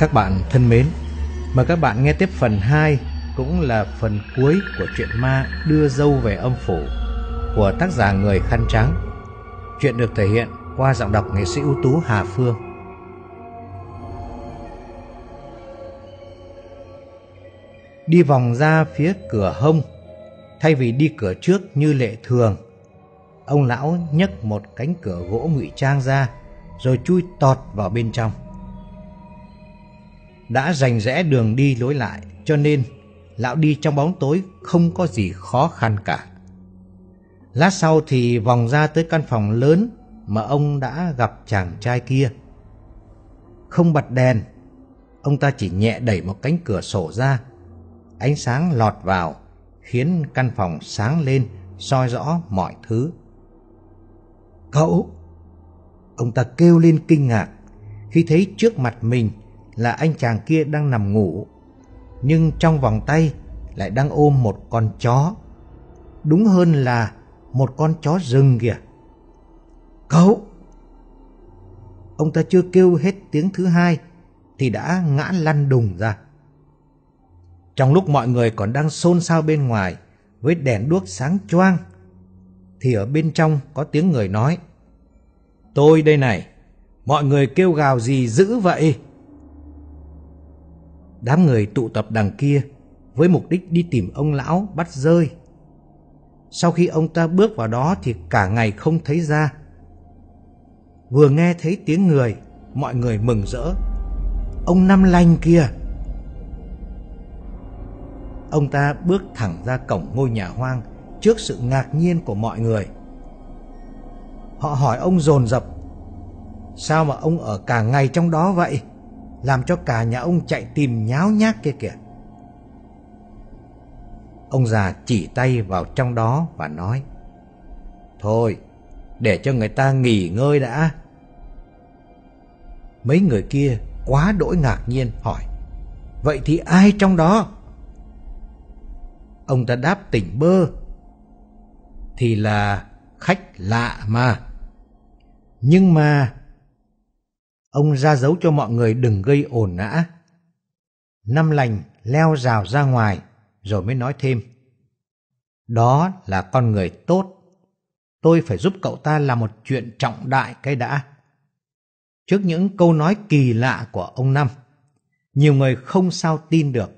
Các bạn thân mến, mời các bạn nghe tiếp phần 2 cũng là phần cuối của truyện ma Đưa dâu về âm phủ của tác giả Người Khăn Trắng. Chuyện được thể hiện qua giọng đọc nghệ sĩ ưu tú Hà Phương. Đi vòng ra phía cửa hông, thay vì đi cửa trước như lệ thường, ông lão nhấc một cánh cửa gỗ ngụy trang ra, rồi chui tọt vào bên trong đã rành rẽ đường đi lối lại, cho nên lão đi trong bóng tối không có gì khó khăn cả. Lát sau thì vòng ra tới căn phòng lớn mà ông đã gặp chàng trai kia. Không bật đèn, ông ta chỉ nhẹ đẩy một cánh cửa sổ ra. Ánh sáng lọt vào, khiến căn phòng sáng lên, soi rõ mọi thứ. Cậu! Ông ta kêu lên kinh ngạc khi thấy trước mặt mình là anh chàng kia đang nằm ngủ, nhưng trong vòng tay lại đang ôm một con chó. Đúng hơn là một con chó rừng kìa. Cậu! Ông ta chưa kêu hết tiếng thứ hai thì đã ngã lăn đùng ra. Trong lúc mọi người còn đang xôn xao bên ngoài với đèn đuốc sáng choang thì ở bên trong có tiếng người nói Tôi đây này, mọi người kêu gào gì dữ vậy? Đám người tụ tập đằng kia với mục đích đi tìm ông lão bắt rơi. Sau khi ông ta bước vào đó thì cả ngày không thấy ra. Vừa nghe thấy tiếng người, mọi người mừng rỡ. Ông Năm Lanh kia! Ông ta bước thẳng ra cổng ngôi nhà hoang trước sự ngạc nhiên của mọi người. Họ hỏi ông dồn dập Sao mà ông ở cả ngày trong đó vậy? Làm cho cả nhà ông chạy tìm nháo nhác kia kìa. Ông già chỉ tay vào trong đó và nói Thôi, để cho người ta nghỉ ngơi đã. Mấy người kia quá đỗi ngạc nhiên hỏi Vậy thì ai trong đó? Ông ta đáp tỉnh bơ Thì là khách lạ mà Nhưng mà Ông ra dấu cho mọi người đừng gây ồn nã. Năm lành leo rào ra ngoài rồi mới nói thêm. Đó là con người tốt. Tôi phải giúp cậu ta làm một chuyện trọng đại cái đã. Trước những câu nói kỳ lạ của ông Năm, nhiều người không sao tin được.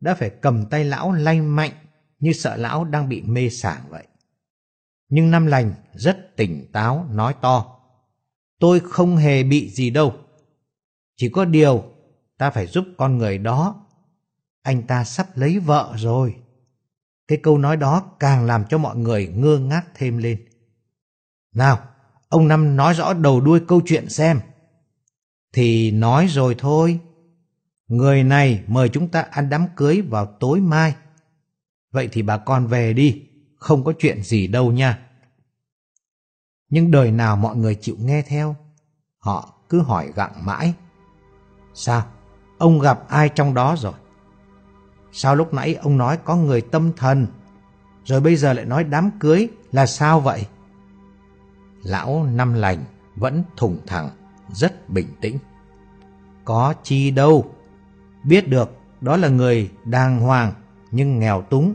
Đã phải cầm tay lão lay mạnh như sợ lão đang bị mê sảng vậy. Nhưng Năm lành rất tỉnh táo nói to. Tôi không hề bị gì đâu. Chỉ có điều ta phải giúp con người đó. Anh ta sắp lấy vợ rồi. Cái câu nói đó càng làm cho mọi người ngơ ngác thêm lên. Nào, ông Năm nói rõ đầu đuôi câu chuyện xem. Thì nói rồi thôi. Người này mời chúng ta ăn đám cưới vào tối mai. Vậy thì bà con về đi, không có chuyện gì đâu nha nhưng đời nào mọi người chịu nghe theo. Họ cứ hỏi gặng mãi. Sao? Ông gặp ai trong đó rồi? Sao lúc nãy ông nói có người tâm thần, rồi bây giờ lại nói đám cưới là sao vậy? Lão năm lành vẫn thủng thẳng, rất bình tĩnh. Có chi đâu, biết được đó là người đàng hoàng nhưng nghèo túng.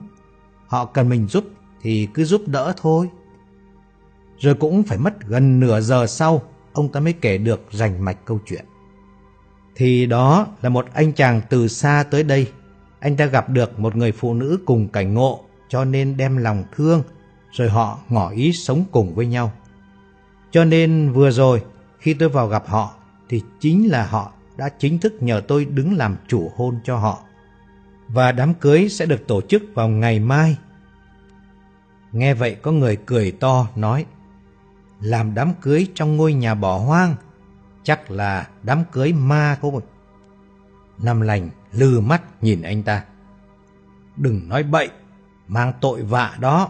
Họ cần mình giúp thì cứ giúp đỡ thôi. Rồi cũng phải mất gần nửa giờ sau, ông ta mới kể được rành mạch câu chuyện. Thì đó là một anh chàng từ xa tới đây. Anh ta gặp được một người phụ nữ cùng cảnh ngộ, cho nên đem lòng thương, rồi họ ngỏ ý sống cùng với nhau. Cho nên vừa rồi, khi tôi vào gặp họ, thì chính là họ đã chính thức nhờ tôi đứng làm chủ hôn cho họ. Và đám cưới sẽ được tổ chức vào ngày mai. Nghe vậy có người cười to nói làm đám cưới trong ngôi nhà bỏ hoang, chắc là đám cưới ma thôi. Năm lành lừ mắt nhìn anh ta. Đừng nói bậy, mang tội vạ đó.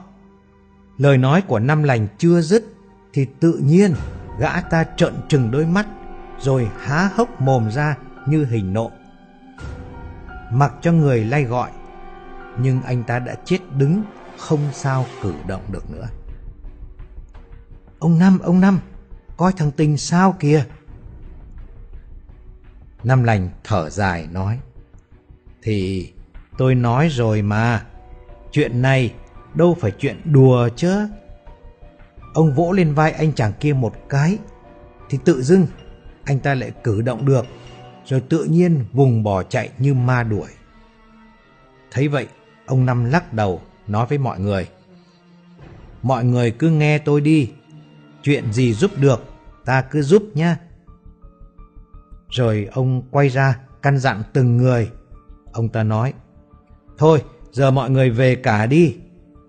Lời nói của năm lành chưa dứt, thì tự nhiên gã ta trợn trừng đôi mắt, rồi há hốc mồm ra như hình nộ. Mặc cho người lay gọi, nhưng anh ta đã chết đứng, không sao cử động được nữa. Ông Năm, ông Năm, coi thằng Tình sao kìa. Năm lành thở dài nói Thì tôi nói rồi mà Chuyện này đâu phải chuyện đùa chứ Ông vỗ lên vai anh chàng kia một cái Thì tự dưng anh ta lại cử động được Rồi tự nhiên vùng bỏ chạy như ma đuổi Thấy vậy ông Năm lắc đầu nói với mọi người Mọi người cứ nghe tôi đi Chuyện gì giúp được ta cứ giúp nhé Rồi ông quay ra căn dặn từng người. Ông ta nói Thôi giờ mọi người về cả đi.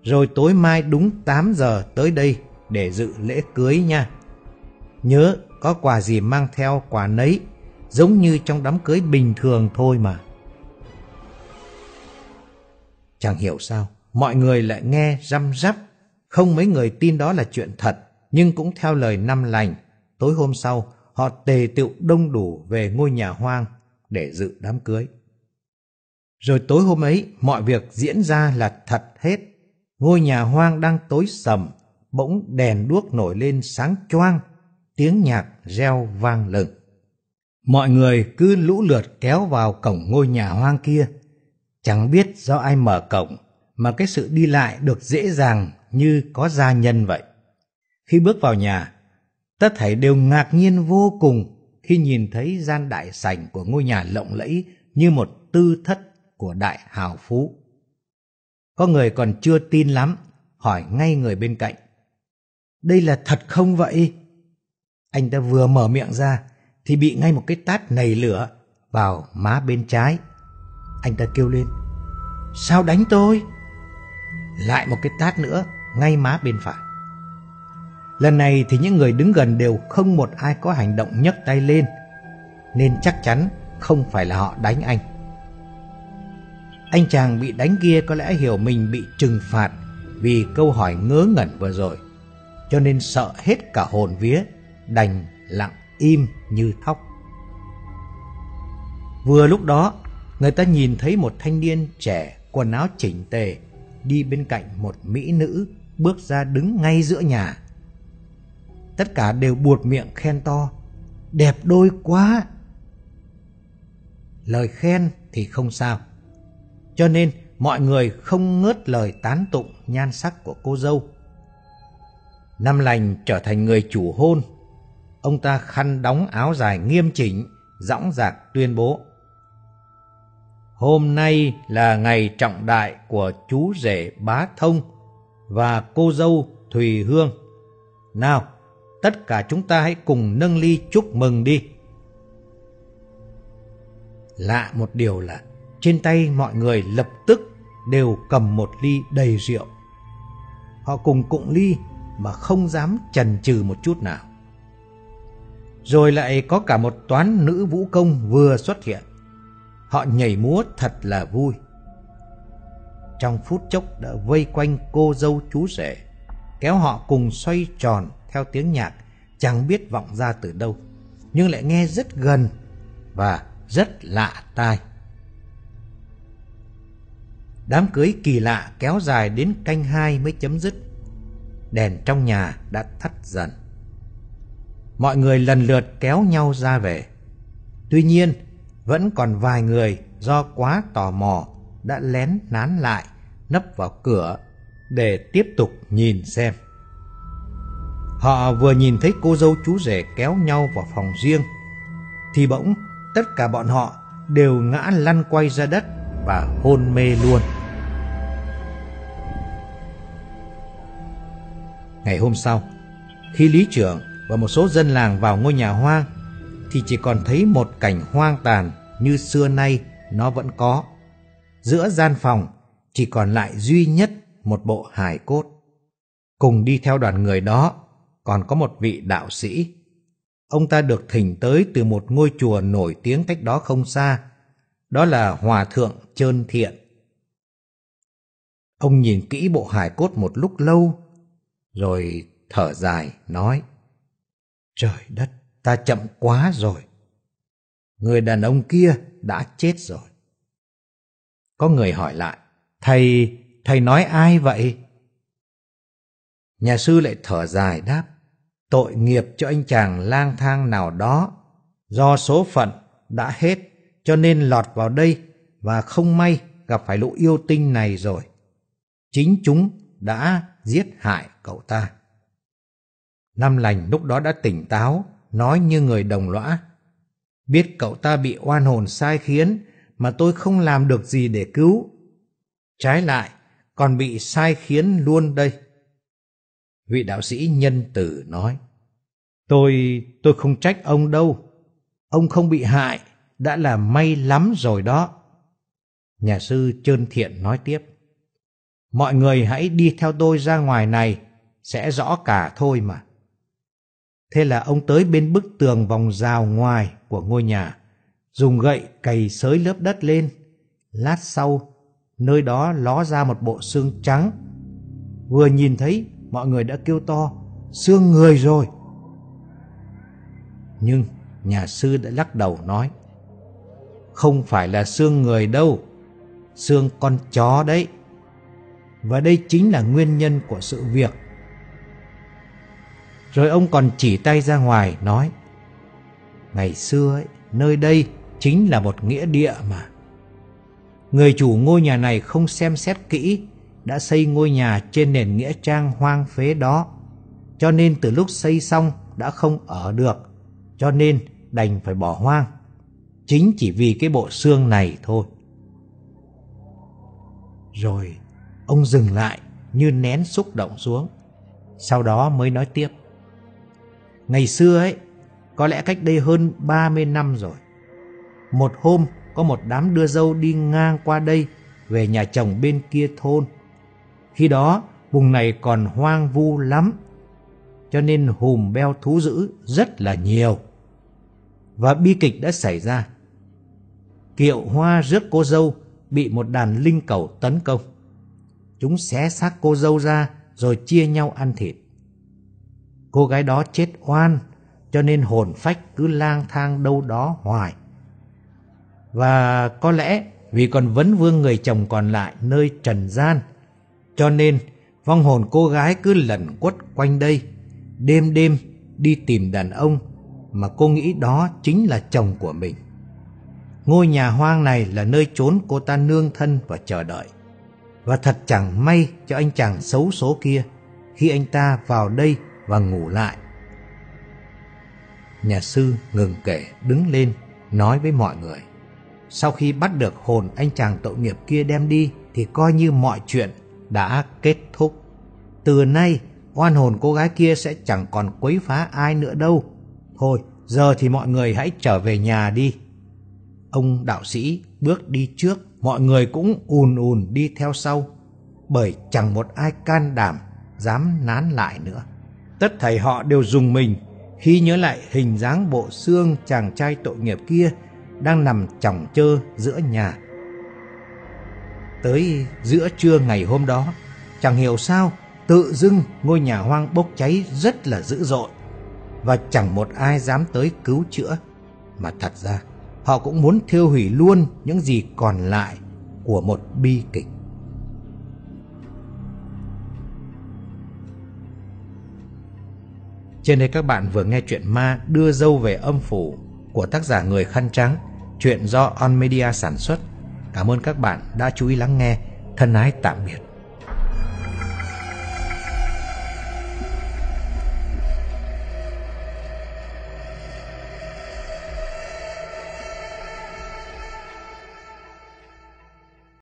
Rồi tối mai đúng 8 giờ tới đây để dự lễ cưới nha. Nhớ có quà gì mang theo quà nấy, giống như trong đám cưới bình thường thôi mà. Chẳng hiểu sao, mọi người lại nghe răm rắp, không mấy người tin đó là chuyện thật, nhưng cũng theo lời năm lành, tối hôm sau họ tề tựu đông đủ về ngôi nhà hoang để dự đám cưới. Rồi tối hôm ấy, mọi việc diễn ra là thật hết. Ngôi nhà hoang đang tối sầm, bỗng đèn đuốc nổi lên sáng choang, tiếng nhạc reo vang lừng. Mọi người cứ lũ lượt kéo vào cổng ngôi nhà hoang kia. Chẳng biết do ai mở cổng, mà cái sự đi lại được dễ dàng như có gia nhân vậy. Khi bước vào nhà, tất thảy đều ngạc nhiên vô cùng khi nhìn thấy gian đại sảnh của ngôi nhà lộng lẫy như một tư thất của đại hào phú. Có người còn chưa tin lắm, hỏi ngay người bên cạnh đây là thật không vậy? Anh ta vừa mở miệng ra thì bị ngay một cái tát nảy lửa vào má bên trái. Anh ta kêu lên, sao đánh tôi? Lại một cái tát nữa ngay má bên phải. Lần này thì những người đứng gần đều không một ai có hành động nhấc tay lên, nên chắc chắn không phải là họ đánh anh. Anh chàng bị đánh kia có lẽ hiểu mình bị trừng phạt vì câu hỏi ngớ ngẩn vừa rồi cho nên sợ hết cả hồn vía, đành lặng im như thóc. Vừa lúc đó, người ta nhìn thấy một thanh niên trẻ quần áo chỉnh tề đi bên cạnh một mỹ nữ bước ra đứng ngay giữa nhà. Tất cả đều buột miệng khen to, đẹp đôi quá. Lời khen thì không sao, cho nên mọi người không ngớt lời tán tụng nhan sắc của cô dâu Năm lành trở thành người chủ hôn. Ông ta khăn đóng áo dài nghiêm chỉnh, dõng dạc tuyên bố. Hôm nay là ngày trọng đại của chú rể Bá Thông và cô dâu Thùy Hương. Nào, tất cả chúng ta hãy cùng nâng ly chúc mừng đi. Lạ một điều là trên tay mọi người lập tức đều cầm một ly đầy rượu. Họ cùng cụng ly mà không dám chần chừ một chút nào. Rồi lại có cả một toán nữ vũ công vừa xuất hiện. Họ nhảy múa thật là vui. Trong phút chốc đã vây quanh cô dâu chú rể, kéo họ cùng xoay tròn theo tiếng nhạc chẳng biết vọng ra từ đâu, nhưng lại nghe rất gần và rất lạ tai. Đám cưới kỳ lạ kéo dài đến canh hai mới chấm dứt đèn trong nhà đã tắt dần. Mọi người lần lượt kéo nhau ra về. Tuy nhiên, vẫn còn vài người do quá tò mò đã lén nán lại, nấp vào cửa để tiếp tục nhìn xem. Họ vừa nhìn thấy cô dâu chú rể kéo nhau vào phòng riêng, thì bỗng tất cả bọn họ đều ngã lăn quay ra đất và hôn mê luôn. Ngày hôm sau, khi lý trưởng và một số dân làng vào ngôi nhà hoang, thì chỉ còn thấy một cảnh hoang tàn như xưa nay nó vẫn có. Giữa gian phòng chỉ còn lại duy nhất một bộ hài cốt. Cùng đi theo đoàn người đó còn có một vị đạo sĩ. Ông ta được thỉnh tới từ một ngôi chùa nổi tiếng cách đó không xa. Đó là Hòa Thượng Trơn Thiện. Ông nhìn kỹ bộ hài cốt một lúc lâu rồi thở dài nói Trời đất, ta chậm quá rồi. Người đàn ông kia đã chết rồi. Có người hỏi lại, thầy, thầy nói ai vậy? Nhà sư lại thở dài đáp, tội nghiệp cho anh chàng lang thang nào đó, do số phận đã hết, cho nên lọt vào đây và không may gặp phải lũ yêu tinh này rồi. Chính chúng đã giết hại cậu ta. Năm lành lúc đó đã tỉnh táo, nói như người đồng lõa. Biết cậu ta bị oan hồn sai khiến mà tôi không làm được gì để cứu. Trái lại, còn bị sai khiến luôn đây. Vị đạo sĩ nhân tử nói, Tôi, tôi không trách ông đâu. Ông không bị hại, đã là may lắm rồi đó. Nhà sư Trơn Thiện nói tiếp, Mọi người hãy đi theo tôi ra ngoài này, sẽ rõ cả thôi mà. Thế là ông tới bên bức tường vòng rào ngoài của ngôi nhà, dùng gậy cày sới lớp đất lên. Lát sau, nơi đó ló ra một bộ xương trắng. Vừa nhìn thấy, mọi người đã kêu to, xương người rồi. Nhưng nhà sư đã lắc đầu nói, không phải là xương người đâu, xương con chó đấy. Và đây chính là nguyên nhân của sự việc rồi ông còn chỉ tay ra ngoài nói Ngày xưa ấy, nơi đây chính là một nghĩa địa mà Người chủ ngôi nhà này không xem xét kỹ đã xây ngôi nhà trên nền nghĩa trang hoang phế đó. Cho nên từ lúc xây xong đã không ở được Cho nên đành phải bỏ hoang. Chính chỉ vì cái bộ xương này thôi. Rồi ông dừng lại như nén xúc động xuống. Sau đó mới nói tiếp. Ngày xưa ấy, có lẽ cách đây hơn 30 năm rồi. Một hôm, có một đám đưa dâu đi ngang qua đây về nhà chồng bên kia thôn. Khi đó, vùng này còn hoang vu lắm, cho nên hùm beo thú dữ rất là nhiều. Và bi kịch đã xảy ra. Kiệu hoa rước cô dâu bị một đàn linh cầu tấn công. Chúng xé xác cô dâu ra rồi chia nhau ăn thịt. Cô gái đó chết oan, cho nên hồn phách cứ lang thang đâu đó hoài. Và có lẽ vì còn vấn vương người chồng còn lại nơi trần gian, cho nên vong hồn cô gái cứ lẩn quất quanh đây, đêm đêm đi tìm đàn ông mà cô nghĩ đó chính là chồng của mình. Ngôi nhà hoang này là nơi trốn cô ta nương thân và chờ đợi. Và thật chẳng may cho anh chàng xấu số kia khi anh ta vào đây và ngủ lại. Nhà sư ngừng kể đứng lên nói với mọi người. Sau khi bắt được hồn anh chàng tội nghiệp kia đem đi thì coi như mọi chuyện đã kết thúc. Từ nay oan hồn cô gái kia sẽ chẳng còn quấy phá ai nữa đâu. Thôi giờ thì mọi người hãy trở về nhà đi. Ông đạo sĩ bước đi trước, mọi người cũng ùn ùn đi theo sau, bởi chẳng một ai can đảm dám nán lại nữa. Tất thảy họ đều dùng mình khi nhớ lại hình dáng bộ xương chàng trai tội nghiệp kia đang nằm chỏng chơ giữa nhà. Tới giữa trưa ngày hôm đó, chẳng hiểu sao tự dưng ngôi nhà hoang bốc cháy rất là dữ dội và chẳng một ai dám tới cứu chữa. Mà thật ra, họ cũng muốn thiêu hủy luôn những gì còn lại của một bi kịch. Trên đây các bạn vừa nghe chuyện ma đưa dâu về âm phủ của tác giả Người Khăn Trắng, chuyện do On Media sản xuất. Cảm ơn các bạn đã chú ý lắng nghe. Thân ái tạm biệt.